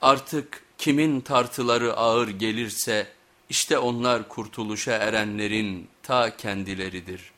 Artık kimin tartıları ağır gelirse işte onlar kurtuluşa erenlerin ta kendileridir.''